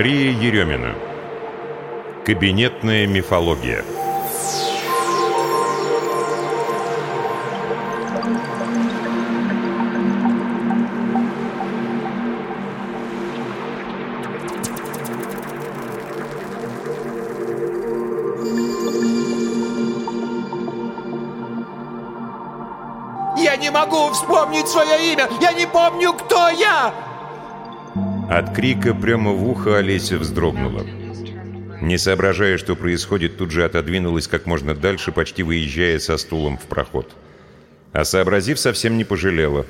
Мария Еремина. Кабинетная мифология. Я не могу вспомнить свое имя! Я не помню, кто я! От крика прямо в ухо Олеся вздрогнула. Не соображая, что происходит, тут же отодвинулась как можно дальше, почти выезжая со стулом в проход. А сообразив, совсем не пожалела.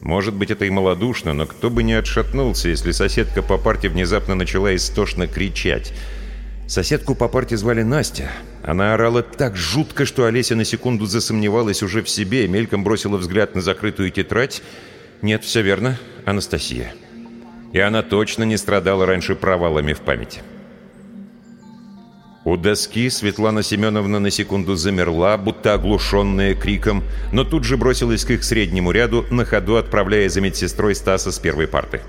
Может быть, это и малодушно, но кто бы не отшатнулся, если соседка по парте внезапно начала истошно кричать. Соседку по парте звали Настя. Она орала так жутко, что Олеся на секунду засомневалась уже в себе, мельком бросила взгляд на закрытую тетрадь. Нет, все верно, Анастасия. И она точно не страдала раньше провалами в памяти. У доски Светлана Семеновна на секунду замерла, будто оглушенная криком, но тут же бросилась к их среднему ряду, на ходу отправляя за медсестрой Стаса с первой парты.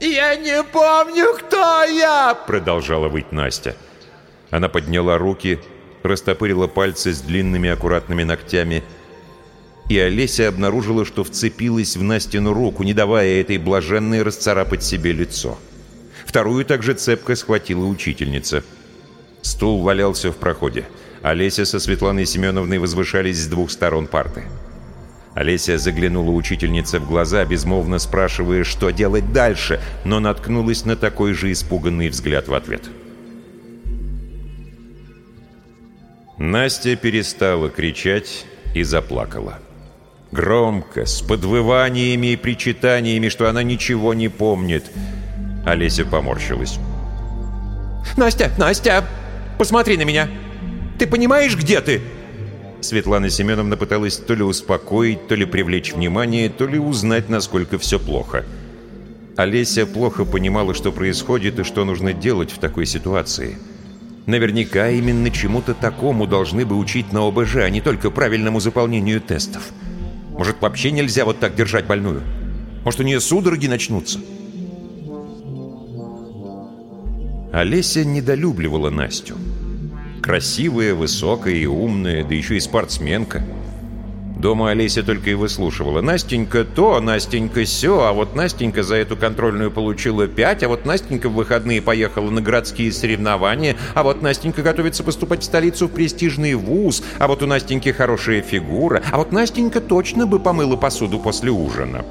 Я не помню, кто я! Продолжала выть Настя. Она подняла руки, растопырила пальцы с длинными аккуратными ногтями, и Олеся обнаружила, что вцепилась в Настину руку, не давая этой блаженной расцарапать себе лицо. Вторую также цепко схватила учительница. Стул валялся в проходе. Олеся со Светланой Семеновной возвышались с двух сторон парты. Олеся заглянула учительнице в глаза, безмолвно спрашивая, что делать дальше, но наткнулась на такой же испуганный взгляд в ответ. Настя перестала кричать и заплакала. Громко, с подвываниями и причитаниями, что она ничего не помнит. Олеся поморщилась. Настя, Настя, посмотри на меня. Ты понимаешь, где ты? Светлана Семеновна пыталась то ли успокоить, то ли привлечь внимание, то ли узнать, насколько все плохо. Олеся плохо понимала, что происходит и что нужно делать в такой ситуации. Наверняка именно чему-то такому должны бы учить на ОБЖ, а не только правильному заполнению тестов. Может, вообще нельзя вот так держать больную? Может, у нее судороги начнутся? Олеся недолюбливала Настю. Красивая, высокая и умная, да еще и спортсменка. Дома Олеся только и выслушивала. Настенька то, Настенька все, а вот Настенька за эту контрольную получила пять, а вот Настенька в выходные поехала на городские соревнования, а вот Настенька готовится поступать в столицу в престижный вуз, а вот у Настеньки хорошая фигура, а вот Настенька точно бы помыла посуду после ужина.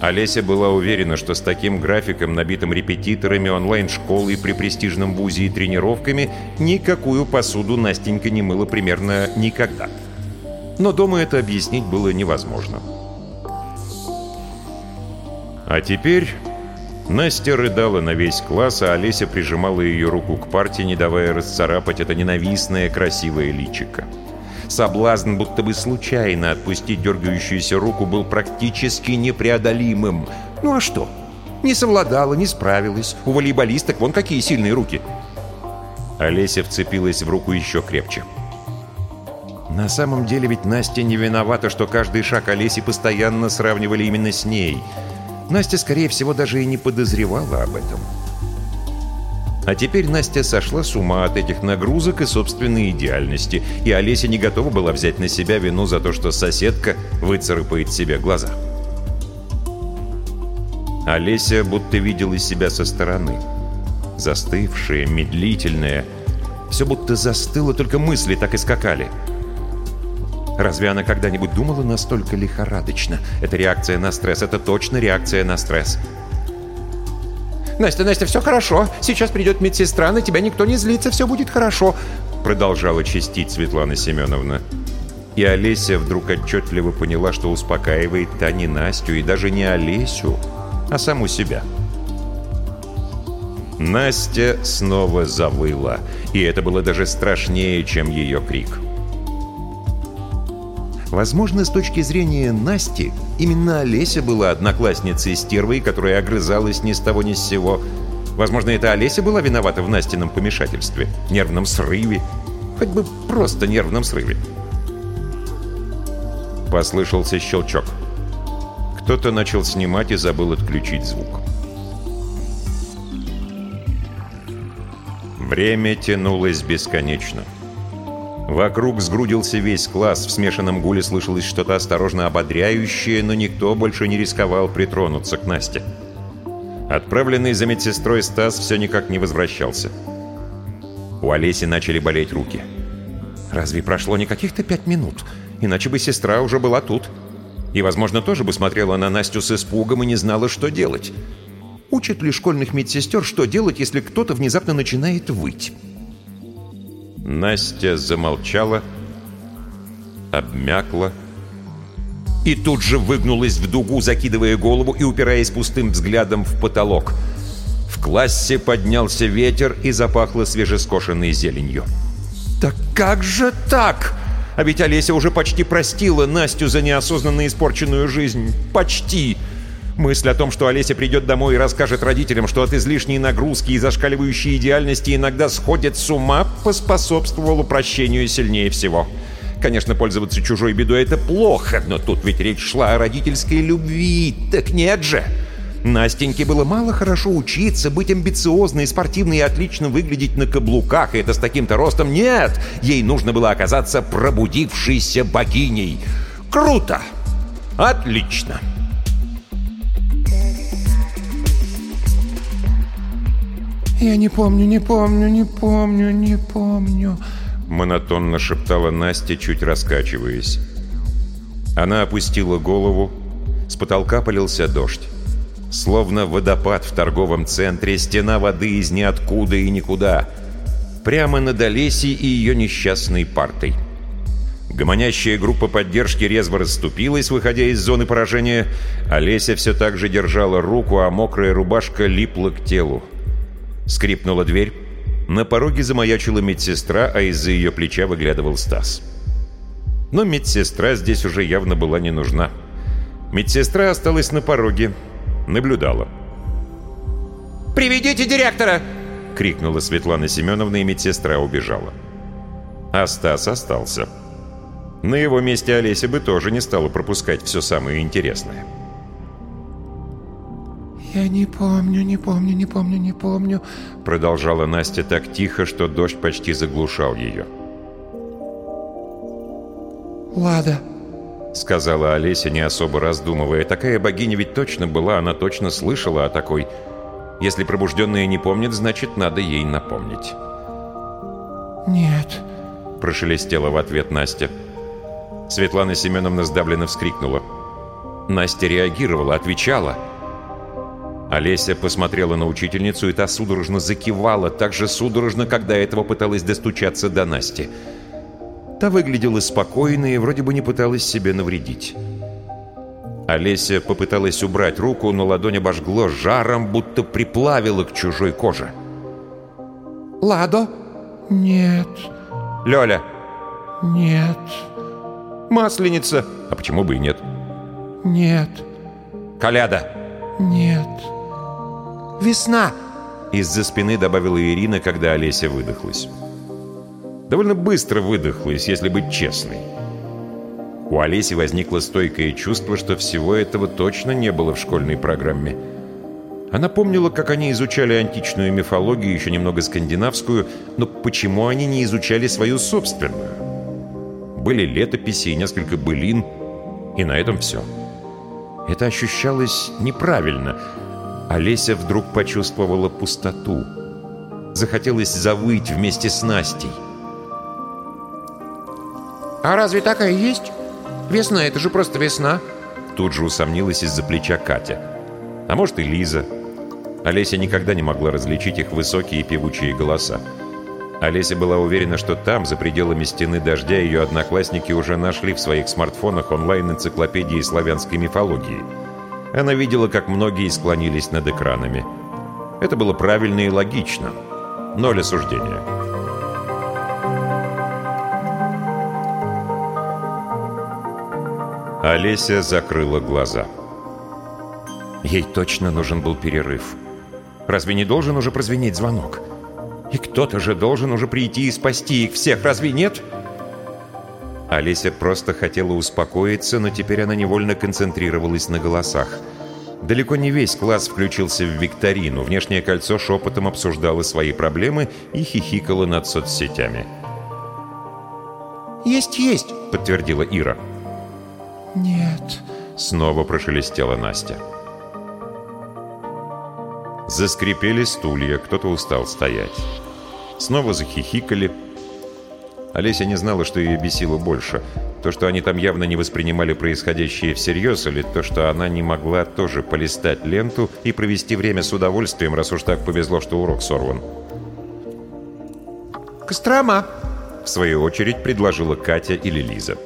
Олеся была уверена, что с таким графиком, набитым репетиторами, онлайн-школой при престижном вузе и тренировками, никакую посуду Настенька не мыла примерно никогда. Но дома это объяснить было невозможно. А теперь Настя рыдала на весь класс, а Олеся прижимала ее руку к парте, не давая расцарапать это ненавистное красивое личико. Соблазн, будто бы случайно отпустить дергающуюся руку, был практически непреодолимым. Ну а что? Не совладала, не справилась. У волейболисток вон какие сильные руки. Олеся вцепилась в руку еще крепче. На самом деле ведь Настя не виновата, что каждый шаг Олеси постоянно сравнивали именно с ней. Настя, скорее всего, даже и не подозревала об этом. А теперь Настя сошла с ума от этих нагрузок и собственной идеальности, и Олеся не готова была взять на себя вину за то, что соседка выцарапает себе глаза. Олеся будто видела себя со стороны. Застывшая, медлительная. Все будто застыло, только мысли так и скакали. Разве она когда-нибудь думала настолько лихорадочно? Это реакция на стресс, это точно реакция на стресс. «Настя, Настя, все хорошо. Сейчас придет медсестра, на тебя никто не злится, все будет хорошо», продолжала чистить Светлана Семеновна. И Олеся вдруг отчетливо поняла, что успокаивает-то не Настю и даже не Олесю, а саму себя. Настя снова завыла, и это было даже страшнее, чем ее крик. Возможно, с точки зрения Насти, именно Олеся была одноклассницей стервой, которая огрызалась ни с того ни с сего. Возможно, это Олеся была виновата в Настином помешательстве, нервном срыве, хоть бы просто нервном срыве. Послышался щелчок. Кто-то начал снимать и забыл отключить звук. Время тянулось бесконечно. Вокруг сгрудился весь класс, в смешанном гуле слышалось что-то осторожно ободряющее, но никто больше не рисковал притронуться к Насте. Отправленный за медсестрой Стас все никак не возвращался. У Олеси начали болеть руки. Разве прошло не каких-то пять минут? Иначе бы сестра уже была тут. И, возможно, тоже бы смотрела на Настю с испугом и не знала, что делать. Учат ли школьных медсестер, что делать, если кто-то внезапно начинает выть? Настя замолчала, обмякла и тут же выгнулась в дугу, закидывая голову и упираясь пустым взглядом в потолок. В классе поднялся ветер и запахло свежескошенной зеленью. «Так как же так?» А ведь Олеся уже почти простила Настю за неосознанно испорченную жизнь. Почти. Мысль о том, что Олеся придет домой и расскажет родителям, что от излишней нагрузки и зашкаливающей идеальности иногда сходит с ума, поспособствовала прощению сильнее всего. Конечно, пользоваться чужой бедой — это плохо, но тут ведь речь шла о родительской любви. Так нет же! Настеньке было мало хорошо учиться, быть амбициозной, спортивной и отлично выглядеть на каблуках, и это с таким-то ростом. Нет! Ей нужно было оказаться пробудившейся богиней. Круто! Отлично! «Я не помню, не помню, не помню, не помню», — монотонно шептала Настя, чуть раскачиваясь. Она опустила голову, с потолка полился дождь. Словно водопад в торговом центре, стена воды из ниоткуда и никуда. Прямо над Олесей и ее несчастной партой. Гомонящая группа поддержки резво расступилась, выходя из зоны поражения. Олеся все так же держала руку, а мокрая рубашка липла к телу. Скрипнула дверь. На пороге замаячила медсестра, а из-за ее плеча выглядывал Стас. Но медсестра здесь уже явно была не нужна. Медсестра осталась на пороге, наблюдала. «Приведите директора!» — крикнула Светлана Семеновна, и медсестра убежала. А Стас остался. На его месте Олеся бы тоже не стала пропускать все самое интересное. «Я не помню, не помню, не помню, не помню», — продолжала Настя так тихо, что дождь почти заглушал ее. «Лада», — сказала Олеся, не особо раздумывая. Такая богиня ведь точно была, она точно слышала о такой. Если пробужденная не помнит, значит, надо ей напомнить. «Нет», — прошелестела в ответ Настя. Светлана Семеновна сдавленно вскрикнула. Настя реагировала, отвечала. Олеся посмотрела на учительницу, и та судорожно закивала, так же судорожно, когда этого пыталась достучаться до Насти. Та выглядела спокойной и вроде бы не пыталась себе навредить. Олеся попыталась убрать руку, но ладонь обожгло жаром, будто приплавила к чужой коже. «Ладо?» «Нет». «Лёля?» «Нет». «Масленица?» «А почему бы и нет?» «Нет». «Коляда?» «Нет». «Весна!» Из-за спины добавила Ирина, когда Олеся выдохлась довольно быстро выдохлась, если быть честной. У Олеси возникло стойкое чувство, что всего этого точно не было в школьной программе. Она помнила, как они изучали античную мифологию, еще немного скандинавскую, но почему они не изучали свою собственную? Были летописи и несколько былин, и на этом все. Это ощущалось неправильно. Олеся вдруг почувствовала пустоту. Захотелось завыть вместе с Настей. «А разве такая есть? Весна — это же просто весна!» Тут же усомнилась из-за плеча Катя. А может и Лиза. Олеся никогда не могла различить их высокие певучие голоса. Олеся была уверена, что там, за пределами стены дождя, ее одноклассники уже нашли в своих смартфонах онлайн-энциклопедии славянской мифологии. Она видела, как многие склонились над экранами. Это было правильно и логично. Ноль осуждения. Олеся закрыла глаза. Ей точно нужен был перерыв. Разве не должен уже прозвенеть звонок? И кто-то же должен уже прийти и спасти их всех, разве нет? Олеся просто хотела успокоиться, но теперь она невольно концентрировалась на голосах. Далеко не весь класс включился в викторину. Внешнее кольцо шепотом обсуждало свои проблемы и хихикало над соцсетями. «Есть, есть!» — подтвердила Ира. «Нет!» — снова прошелестела Настя. Заскрипели стулья, кто-то устал стоять. Снова захихикали. Олеся не знала, что ее бесило больше. То, что они там явно не воспринимали происходящее всерьез, или то, что она не могла тоже полистать ленту и провести время с удовольствием, раз уж так повезло, что урок сорван. «Кострома!» В свою очередь предложила Катя или Лиза.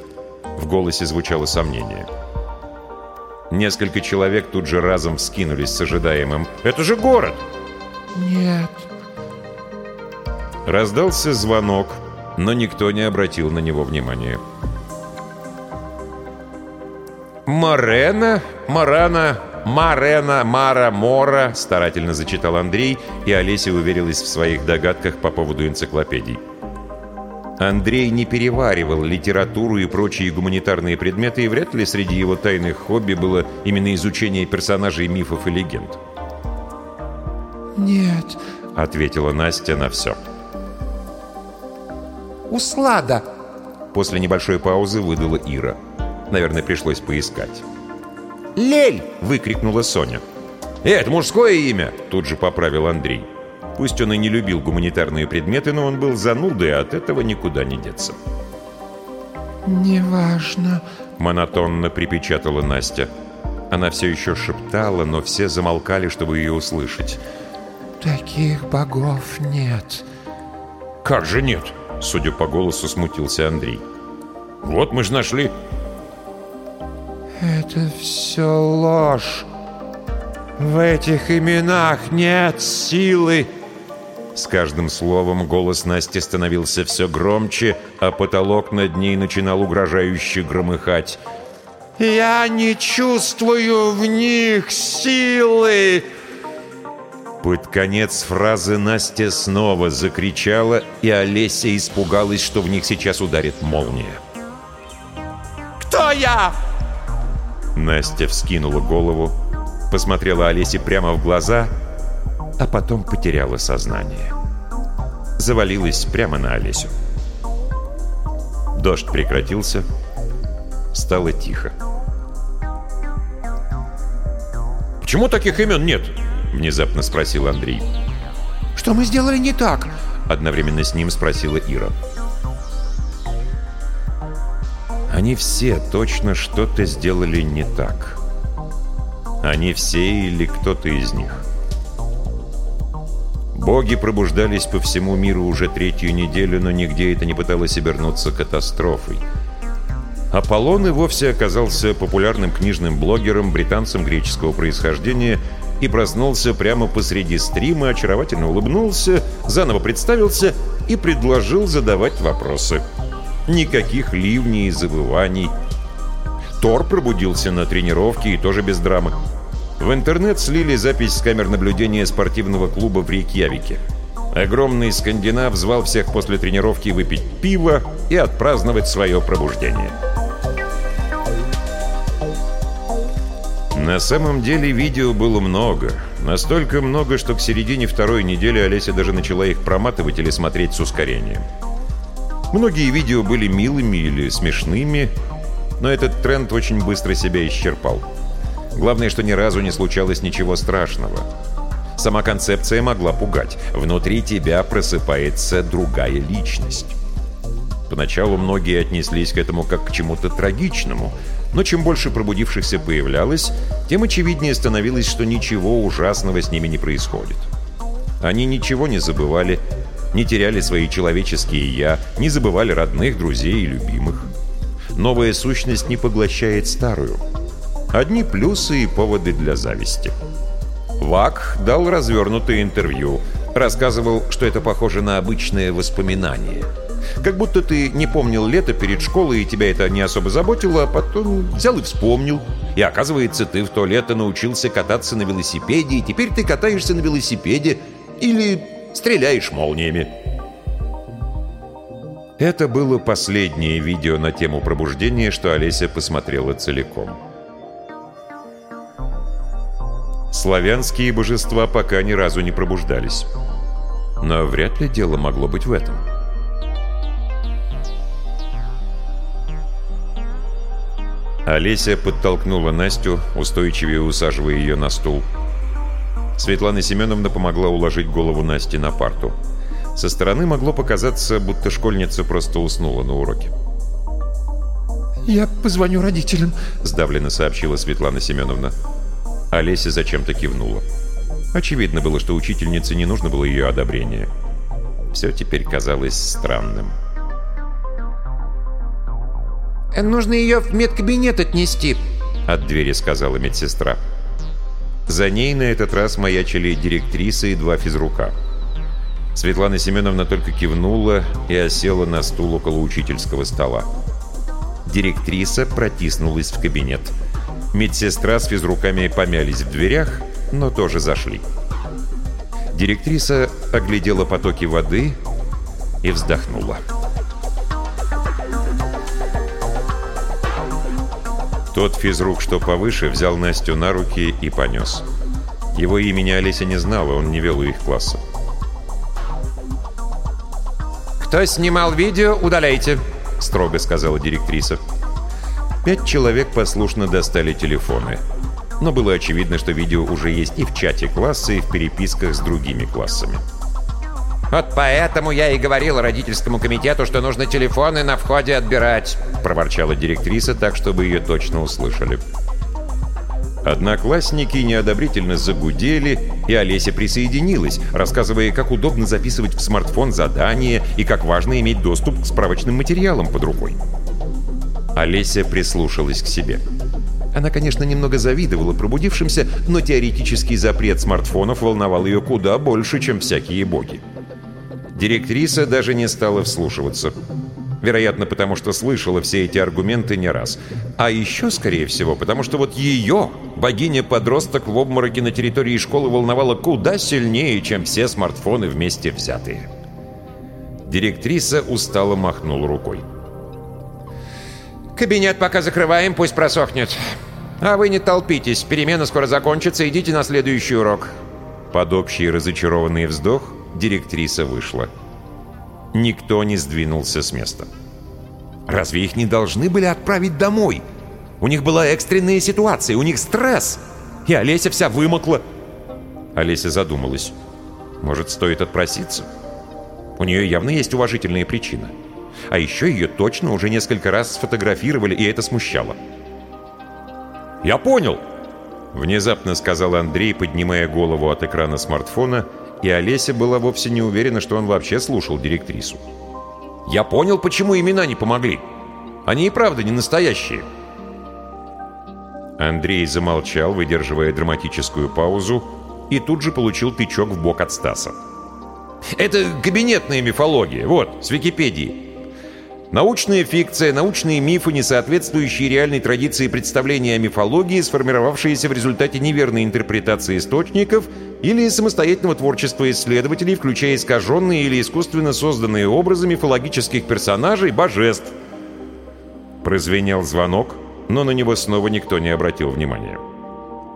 В голосе звучало сомнение. Несколько человек тут же разом вскинулись с ожидаемым «Это же город!» «Нет». Раздался звонок, но никто не обратил на него внимания. «Марена, Марана, Марена, Мара, Мора», старательно зачитал Андрей, и Олеся уверилась в своих догадках по поводу энциклопедий. Андрей не переваривал литературу и прочие гуманитарные предметы, и вряд ли среди его тайных хобби было именно изучение персонажей мифов и легенд. «Нет», — ответила Настя на все. «Услада!» После небольшой паузы выдала Ира. Наверное, пришлось поискать. «Лель!» — выкрикнула Соня. «Э, «Это мужское имя!» — тут же поправил Андрей. Пусть он и не любил гуманитарные предметы, но он был занудой, а от этого никуда не деться. «Неважно», — монотонно припечатала Настя. Она все еще шептала, но все замолкали, чтобы ее услышать. «Таких богов нет». «Как же нет?» — судя по голосу, смутился Андрей. «Вот мы же нашли...» «Это все ложь. В этих именах нет силы». С каждым словом голос Насти становился все громче, а потолок над ней начинал угрожающе громыхать. «Я не чувствую в них силы!» Под конец фразы Настя снова закричала, и Олеся испугалась, что в них сейчас ударит молния. «Кто я?» Настя вскинула голову, посмотрела Олесе прямо в глаза — а потом потеряла сознание. Завалилась прямо на Олесю. Дождь прекратился, стало тихо. «Почему таких имен нет?» — внезапно спросил Андрей. «Что мы сделали не так?» — одновременно с ним спросила Ира. Они все точно что-то сделали не так. Они все или кто-то из них. Боги пробуждались по всему миру уже третью неделю, но нигде это не пыталось обернуться катастрофой. Аполлон и вовсе оказался популярным книжным блогером, британцем греческого происхождения и проснулся прямо посреди стрима, очаровательно улыбнулся, заново представился и предложил задавать вопросы. Никаких ливней и забываний. Тор пробудился на тренировке и тоже без драмы. В интернет слили запись с камер наблюдения спортивного клуба в Рейкьявике. Огромный скандинав звал всех после тренировки выпить пиво и отпраздновать свое пробуждение. На самом деле видео было много. Настолько много, что к середине второй недели Олеся даже начала их проматывать или смотреть с ускорением. Многие видео были милыми или смешными, но этот тренд очень быстро себя исчерпал. Главное, что ни разу не случалось ничего страшного. Сама концепция могла пугать. Внутри тебя просыпается другая личность. Поначалу многие отнеслись к этому как к чему-то трагичному, но чем больше пробудившихся появлялось, тем очевиднее становилось, что ничего ужасного с ними не происходит. Они ничего не забывали, не теряли свои человеческие «я», не забывали родных, друзей и любимых. Новая сущность не поглощает старую – Одни плюсы и поводы для зависти. Вак дал развернутое интервью. Рассказывал, что это похоже на обычное воспоминание. Как будто ты не помнил лето перед школой, и тебя это не особо заботило, а потом взял и вспомнил. И оказывается, ты в то лето научился кататься на велосипеде, и теперь ты катаешься на велосипеде или стреляешь молниями. Это было последнее видео на тему пробуждения, что Олеся посмотрела целиком. Славянские божества пока ни разу не пробуждались. Но вряд ли дело могло быть в этом. Олеся подтолкнула Настю, устойчивее усаживая ее на стул. Светлана Семеновна помогла уложить голову Насти на парту. Со стороны могло показаться, будто школьница просто уснула на уроке. «Я позвоню родителям», — сдавленно сообщила Светлана Семеновна. Олеся зачем-то кивнула. Очевидно было, что учительнице не нужно было ее одобрение. Все теперь казалось странным. «Нужно ее в медкабинет отнести», — от двери сказала медсестра. За ней на этот раз маячили директриса и два физрука. Светлана Семеновна только кивнула и осела на стул около учительского стола. Директриса протиснулась в кабинет. Медсестра с физруками помялись в дверях, но тоже зашли. Директриса оглядела потоки воды и вздохнула. Тот физрук, что повыше, взял Настю на руки и понес. Его имени Олеся не знала, он не вел их класса. «Кто снимал видео, удаляйте», — строго сказала директриса. Пять человек послушно достали телефоны. Но было очевидно, что видео уже есть и в чате класса, и в переписках с другими классами. «Вот поэтому я и говорил родительскому комитету, что нужно телефоны на входе отбирать», — проворчала директриса так, чтобы ее точно услышали. Одноклассники неодобрительно загудели, и Олеся присоединилась, рассказывая, как удобно записывать в смартфон задания и как важно иметь доступ к справочным материалам под рукой. Олеся прислушалась к себе. Она, конечно, немного завидовала пробудившимся, но теоретический запрет смартфонов волновал ее куда больше, чем всякие боги. Директриса даже не стала вслушиваться. Вероятно, потому что слышала все эти аргументы не раз. А еще, скорее всего, потому что вот ее, богиня-подросток в обмороке на территории школы, волновала куда сильнее, чем все смартфоны вместе взятые. Директриса устало махнула рукой. «Кабинет пока закрываем, пусть просохнет. А вы не толпитесь, перемена скоро закончится, идите на следующий урок». Под общий разочарованный вздох директриса вышла. Никто не сдвинулся с места. Разве их не должны были отправить домой? У них была экстренная ситуация, у них стресс. И Олеся вся вымокла. Олеся задумалась. Может, стоит отпроситься? У нее явно есть уважительная причина. А еще ее точно уже несколько раз сфотографировали, и это смущало. «Я понял!» Внезапно сказал Андрей, поднимая голову от экрана смартфона и Олеся была вовсе не уверена, что он вообще слушал директрису. «Я понял, почему имена не помогли. Они и правда не настоящие». Андрей замолчал, выдерживая драматическую паузу, и тут же получил тычок в бок от Стаса. «Это кабинетная мифология, вот, с Википедии. Научная фикция, научные мифы, не соответствующие реальной традиции представления о мифологии, сформировавшиеся в результате неверной интерпретации источников или самостоятельного творчества исследователей, включая искаженные или искусственно созданные образы мифологических персонажей, божеств. Прозвенел звонок, но на него снова никто не обратил внимания.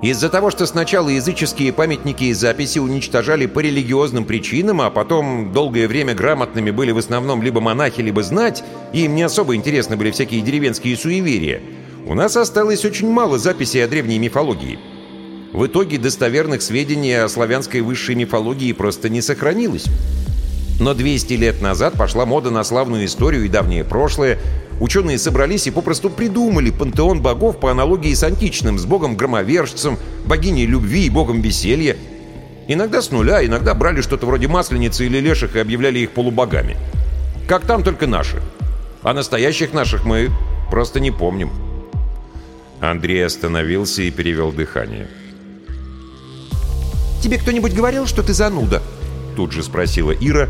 Из-за того, что сначала языческие памятники и записи уничтожали по религиозным причинам, а потом долгое время грамотными были в основном либо монахи, либо знать, и им не особо интересны были всякие деревенские суеверия, у нас осталось очень мало записей о древней мифологии. В итоге достоверных сведений о славянской высшей мифологии просто не сохранилось. Но 200 лет назад пошла мода на славную историю и давнее прошлое, Ученые собрались и попросту придумали пантеон богов по аналогии с античным, с богом-громовержцем, богиней любви и богом веселья. Иногда с нуля, иногда брали что-то вроде масленицы или леших и объявляли их полубогами. Как там, только наши. А настоящих наших мы просто не помним. Андрей остановился и перевел дыхание. «Тебе кто-нибудь говорил, что ты зануда?» Тут же спросила Ира,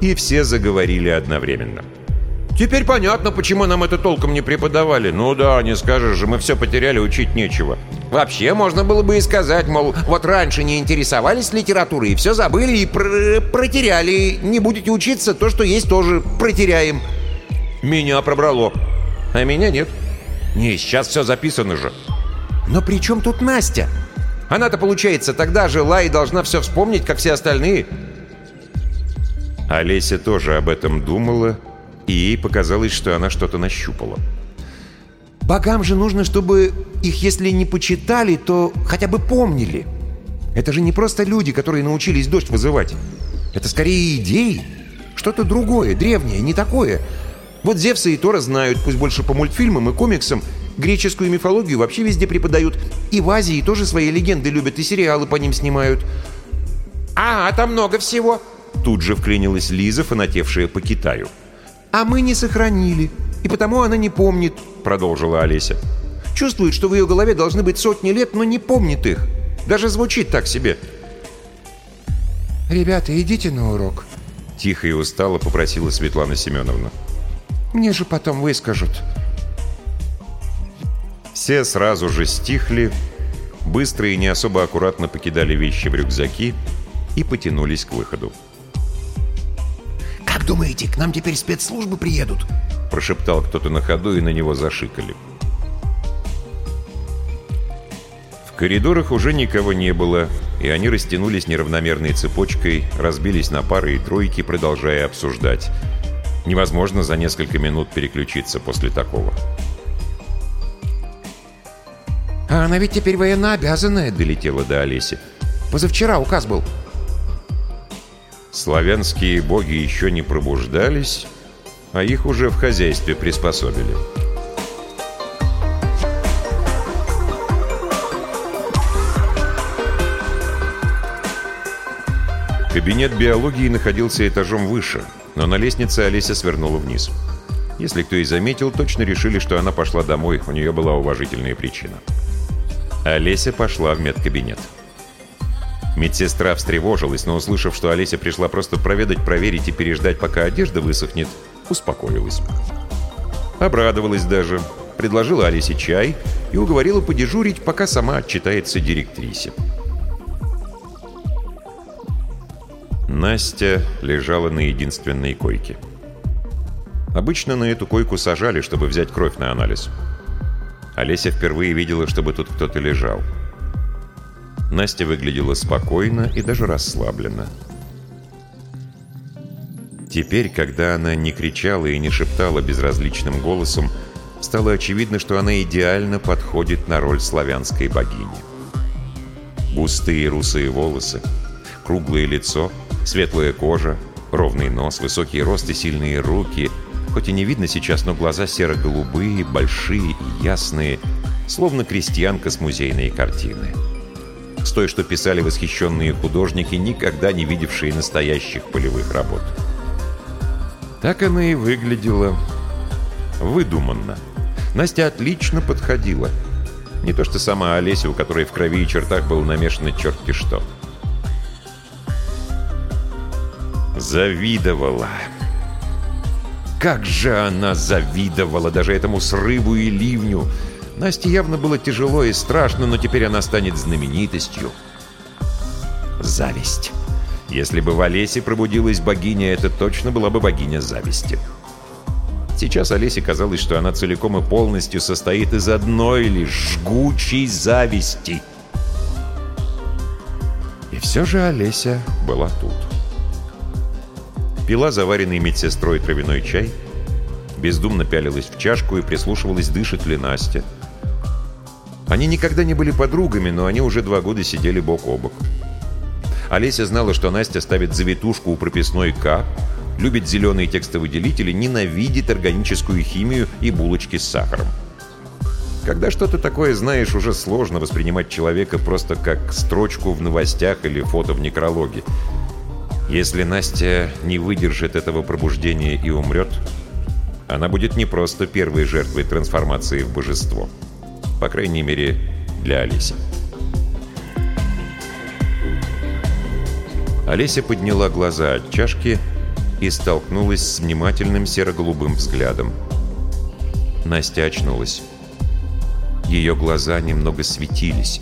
и все заговорили одновременно. Теперь понятно, почему нам это толком не преподавали. Ну да, не скажешь же, мы все потеряли, учить нечего. Вообще, можно было бы и сказать, мол, вот раньше не интересовались литературой и все забыли и пр протеряли. Не будете учиться, то, что есть, тоже протеряем. Меня пробрало. А меня нет. Не, сейчас все записано же. Но при чем тут Настя? Она-то, получается, тогда жила и должна все вспомнить, как все остальные. Олеся тоже об этом думала, и ей показалось, что она что-то нащупала. Богам же нужно, чтобы их, если не почитали, то хотя бы помнили. Это же не просто люди, которые научились дождь вызывать. Это скорее идеи. Что-то другое, древнее, не такое. Вот Зевса и Тора знают, пусть больше по мультфильмам и комиксам. Греческую мифологию вообще везде преподают. И в Азии тоже свои легенды любят, и сериалы по ним снимают. А, там много всего. Тут же вклинилась Лиза, фанатевшая по Китаю. А мы не сохранили. И потому она не помнит, продолжила Олеся. Чувствует, что в ее голове должны быть сотни лет, но не помнит их. Даже звучит так себе. «Ребята, идите на урок», — тихо и устало попросила Светлана Семеновна. «Мне же потом выскажут». Все сразу же стихли, быстро и не особо аккуратно покидали вещи в рюкзаки и потянулись к выходу. «Как думаете, к нам теперь спецслужбы приедут?» Прошептал кто-то на ходу, и на него зашикали. В коридорах уже никого не было, и они растянулись неравномерной цепочкой, разбились на пары и тройки, продолжая обсуждать. Невозможно за несколько минут переключиться после такого. «А она ведь теперь военнообязанная», — долетела до Олеси. «Позавчера указ был». Славянские боги еще не пробуждались, а их уже в хозяйстве приспособили. Кабинет биологии находился этажом выше, но на лестнице Олеся свернула вниз. Если кто и заметил, точно решили, что она пошла домой, у нее была уважительная причина. Олеся пошла в медкабинет. Медсестра встревожилась, но услышав, что Олеся пришла просто проведать, проверить и переждать, пока одежда высохнет, успокоилась. Обрадовалась даже, предложила Олесе чай и уговорила подежурить, пока сама отчитается директрисе. Настя лежала на единственной койке. Обычно на эту койку сажали, чтобы взять кровь на анализ. Олеся впервые видела, чтобы тут кто-то лежал. Настя выглядела спокойно и даже расслабленно. Теперь, когда она не кричала и не шептала безразличным голосом, стало очевидно, что она идеально подходит на роль славянской богини. Густые русые волосы, круглое лицо, светлая кожа, ровный нос, высокий рост и сильные руки. Хоть и не видно сейчас, но глаза серо-голубые, большие и ясные, словно крестьянка с музейной картины с той, что писали восхищенные художники, никогда не видевшие настоящих полевых работ. Так она и выглядела выдуманно. Настя отлично подходила. Не то что сама Олеся, у которой в крови и чертах было намешано черти что. Завидовала. Как же она завидовала даже этому срыву и ливню! Насте явно было тяжело и страшно, но теперь она станет знаменитостью. Зависть. Если бы в Олесе пробудилась богиня, это точно была бы богиня зависти. Сейчас Олесе казалось, что она целиком и полностью состоит из одной лишь жгучей зависти. И все же Олеся была тут. Пила заваренный медсестрой травяной чай, бездумно пялилась в чашку и прислушивалась, дышит ли Настя. Они никогда не были подругами, но они уже два года сидели бок о бок. Олеся знала, что Настя ставит завитушку у прописной «К», любит зеленые текстовыделители, ненавидит органическую химию и булочки с сахаром. Когда что-то такое знаешь, уже сложно воспринимать человека просто как строчку в новостях или фото в некрологе. Если Настя не выдержит этого пробуждения и умрет, она будет не просто первой жертвой трансформации в божество. По крайней мере, для Олеси. Олеся подняла глаза от чашки и столкнулась с внимательным серо-голубым взглядом. Настя очнулась. Ее глаза немного светились.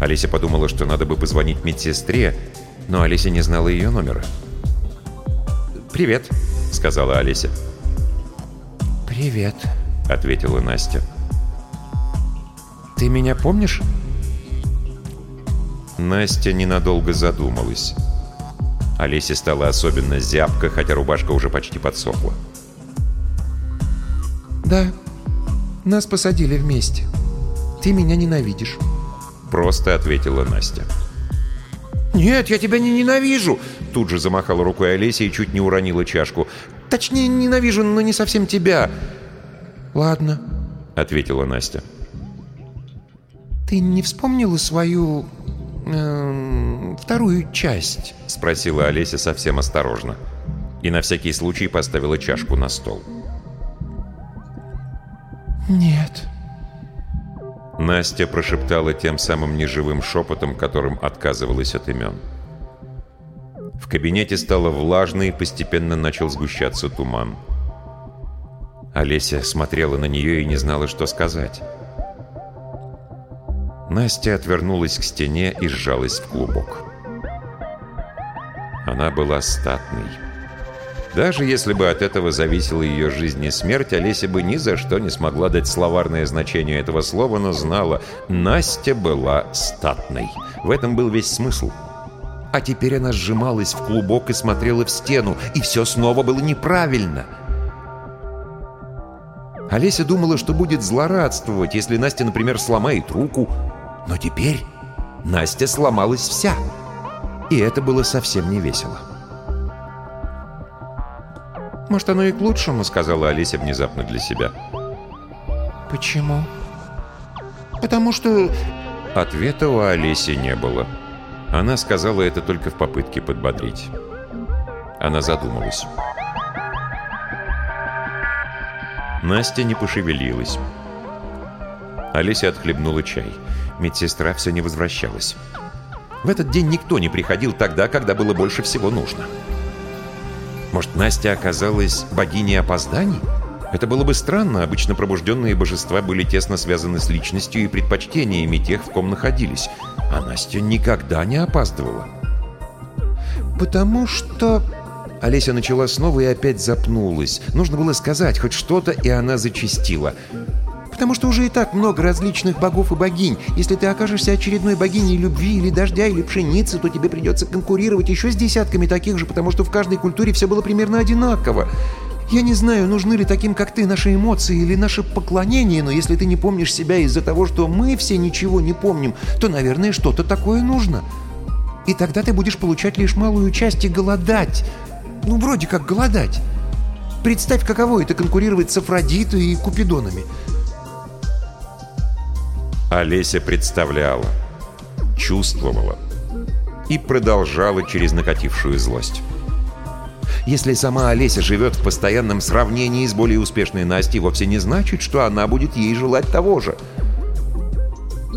Олеся подумала, что надо бы позвонить медсестре, но Олеся не знала ее номера. «Привет», — сказала Олеся. «Привет», — ответила Настя. «Ты меня помнишь?» Настя ненадолго задумалась. Олесе стала особенно зябко, хотя рубашка уже почти подсохла. «Да, нас посадили вместе. Ты меня ненавидишь». Просто ответила Настя. «Нет, я тебя не ненавижу!» Тут же замахала рукой Олеся и чуть не уронила чашку. «Точнее, ненавижу, но не совсем тебя». «Ладно», — ответила Настя. «Ты не вспомнила свою... Э, вторую часть?» — спросила Олеся совсем осторожно. И на всякий случай поставила чашку на стол. «Нет», Настя прошептала тем самым неживым шепотом, которым отказывалась от имен. В кабинете стало влажно и постепенно начал сгущаться туман. Олеся смотрела на нее и не знала, что сказать. Настя отвернулась к стене и сжалась в клубок. Она была статной. Даже если бы от этого зависела ее жизнь и смерть, Олеся бы ни за что не смогла дать словарное значение этого слова, но знала, Настя была статной. В этом был весь смысл. А теперь она сжималась в клубок и смотрела в стену, и все снова было неправильно. Олеся думала, что будет злорадствовать, если Настя, например, сломает руку. Но теперь Настя сломалась вся. И это было совсем не весело. «Может, оно и к лучшему», — сказала Олеся внезапно для себя. «Почему?» «Потому что...» Ответа у Олеси не было. Она сказала это только в попытке подбодрить. Она задумалась. Настя не пошевелилась. Олеся отхлебнула чай. Медсестра все не возвращалась. В этот день никто не приходил тогда, когда было больше всего нужно. Может, Настя оказалась богиней опозданий? Это было бы странно, обычно пробужденные божества были тесно связаны с личностью и предпочтениями тех, в ком находились. А Настя никогда не опаздывала. «Потому что...» Олеся начала снова и опять запнулась. Нужно было сказать хоть что-то, и она зачастила. Потому что уже и так много различных богов и богинь. Если ты окажешься очередной богиней любви или дождя или пшеницы, то тебе придется конкурировать еще с десятками таких же, потому что в каждой культуре все было примерно одинаково. Я не знаю, нужны ли таким, как ты, наши эмоции или наше поклонение, но если ты не помнишь себя из-за того, что мы все ничего не помним, то, наверное, что-то такое нужно. И тогда ты будешь получать лишь малую часть и голодать. Ну, вроде как голодать. Представь, каково это конкурировать с Афродитой и Купидонами. Олеся представляла, чувствовала и продолжала через накатившую злость. Если сама Олеся живет в постоянном сравнении с более успешной Настей, вовсе не значит, что она будет ей желать того же.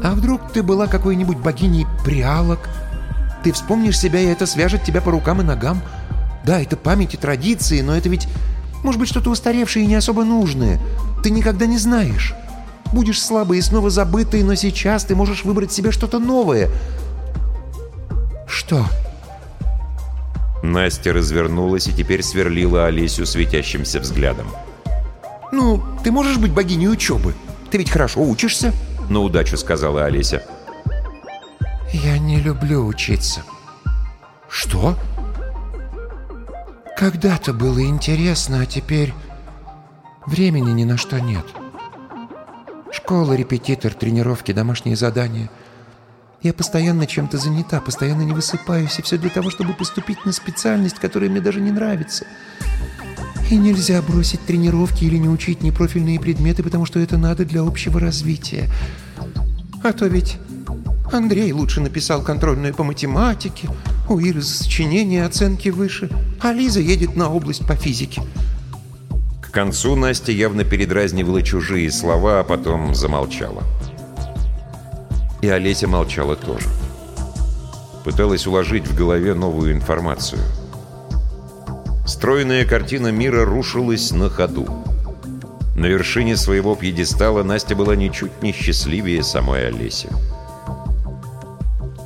А вдруг ты была какой-нибудь богиней приалок? Ты вспомнишь себя, и это свяжет тебя по рукам и ногам. Да, это память и традиции, но это ведь, может быть, что-то устаревшее и не особо нужное. Ты никогда не знаешь. Будешь слабый и снова забытый, но сейчас ты можешь выбрать себе что-то новое. Что? Настя развернулась и теперь сверлила Олесю светящимся взглядом. «Ну, ты можешь быть богиней учебы? Ты ведь хорошо учишься?» На удачу сказала Олеся. «Я не люблю учиться». «Что?» «Когда-то было интересно, а теперь времени ни на что нет». Школа, репетитор, тренировки, домашние задания. Я постоянно чем-то занята, постоянно не высыпаюсь, и все для того, чтобы поступить на специальность, которая мне даже не нравится. И нельзя бросить тренировки или не учить непрофильные предметы, потому что это надо для общего развития. А то ведь Андрей лучше написал контрольную по математике, у Иры сочинения оценки выше, а Лиза едет на область по физике концу Настя явно передразнивала чужие слова, а потом замолчала. И Олеся молчала тоже. Пыталась уложить в голове новую информацию. Стройная картина мира рушилась на ходу. На вершине своего пьедестала Настя была ничуть не счастливее самой Олеси.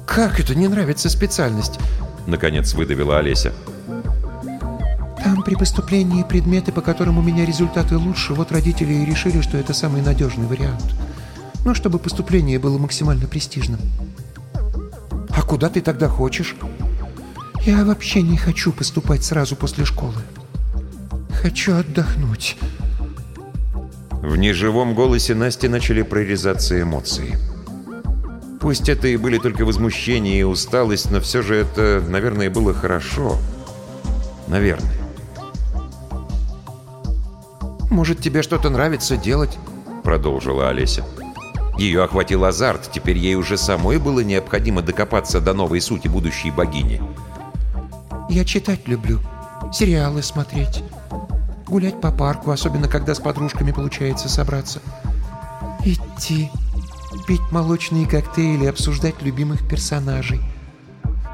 «Как это не нравится специальность?» Наконец выдавила Олеся. Там при поступлении предметы, по которым у меня результаты лучше, вот родители и решили, что это самый надежный вариант. Ну, чтобы поступление было максимально престижным. А куда ты тогда хочешь?» «Я вообще не хочу поступать сразу после школы. Хочу отдохнуть». В неживом голосе Насти начали прорезаться эмоции. Пусть это и были только возмущение и усталость, но все же это, наверное, было хорошо. Наверное. «Может, тебе что-то нравится делать?» Продолжила Олеся. Ее охватил азарт, теперь ей уже самой было необходимо докопаться до новой сути будущей богини. «Я читать люблю, сериалы смотреть, гулять по парку, особенно когда с подружками получается собраться, идти, пить молочные коктейли, обсуждать любимых персонажей».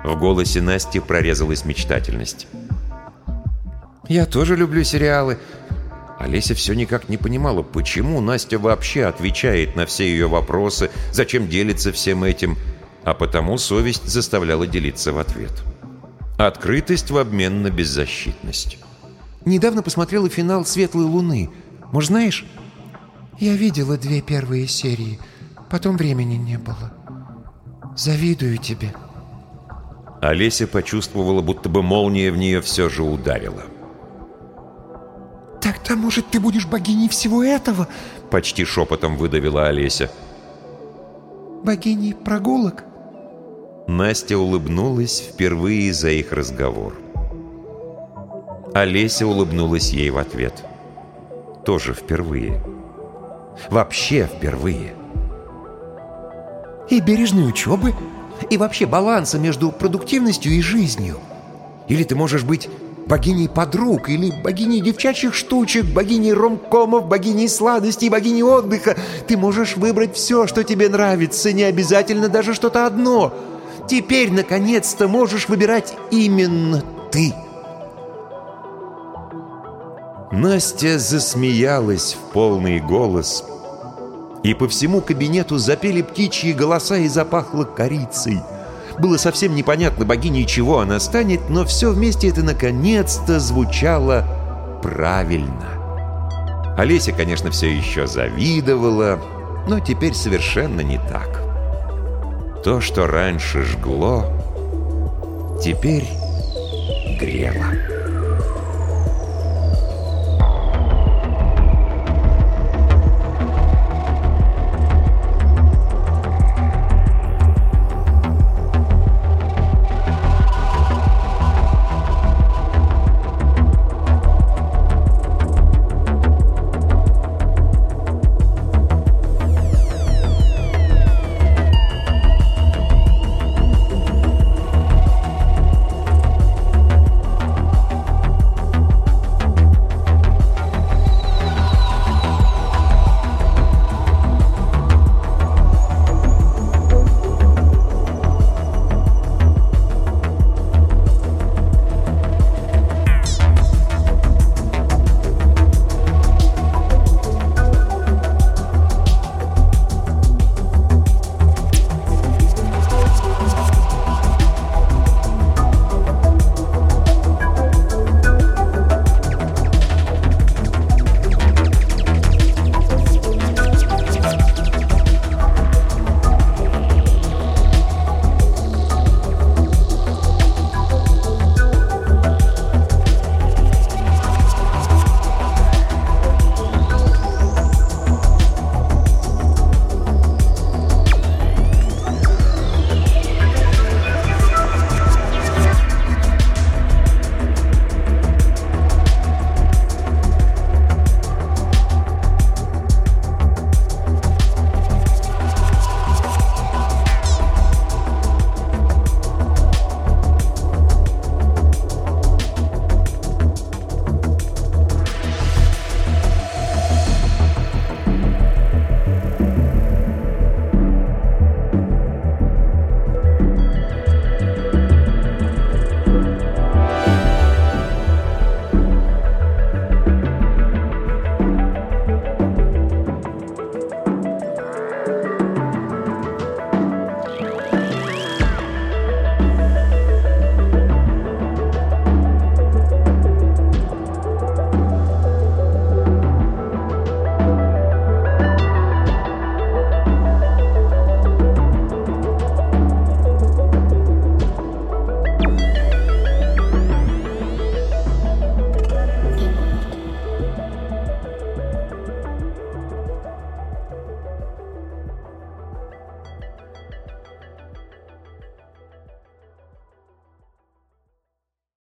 В голосе Насти прорезалась мечтательность. «Я тоже люблю сериалы». Олеся все никак не понимала, почему Настя вообще отвечает на все ее вопросы, зачем делится всем этим, а потому совесть заставляла делиться в ответ. Открытость в обмен на беззащитность. «Недавно посмотрела финал «Светлой луны». Может, знаешь?» «Я видела две первые серии. Потом времени не было. Завидую тебе». Олеся почувствовала, будто бы молния в нее все же ударила. «Тогда, может, ты будешь богиней всего этого?» Почти шепотом выдавила Олеся. «Богиней прогулок?» Настя улыбнулась впервые за их разговор. Олеся улыбнулась ей в ответ. Тоже впервые. Вообще впервые. «И бережной учебы, и вообще баланса между продуктивностью и жизнью. Или ты можешь быть богиней подруг, или богиней девчачьих штучек, богиней ромкомов, богиней сладостей, богиней отдыха. Ты можешь выбрать все, что тебе нравится, не обязательно даже что-то одно. Теперь, наконец-то, можешь выбирать именно ты». Настя засмеялась в полный голос, и по всему кабинету запели птичьи голоса и запахло корицей. Было совсем непонятно богиней чего она станет, но все вместе это наконец-то звучало правильно. Олеся, конечно, все еще завидовала, но теперь совершенно не так. То, что раньше жгло, теперь грело.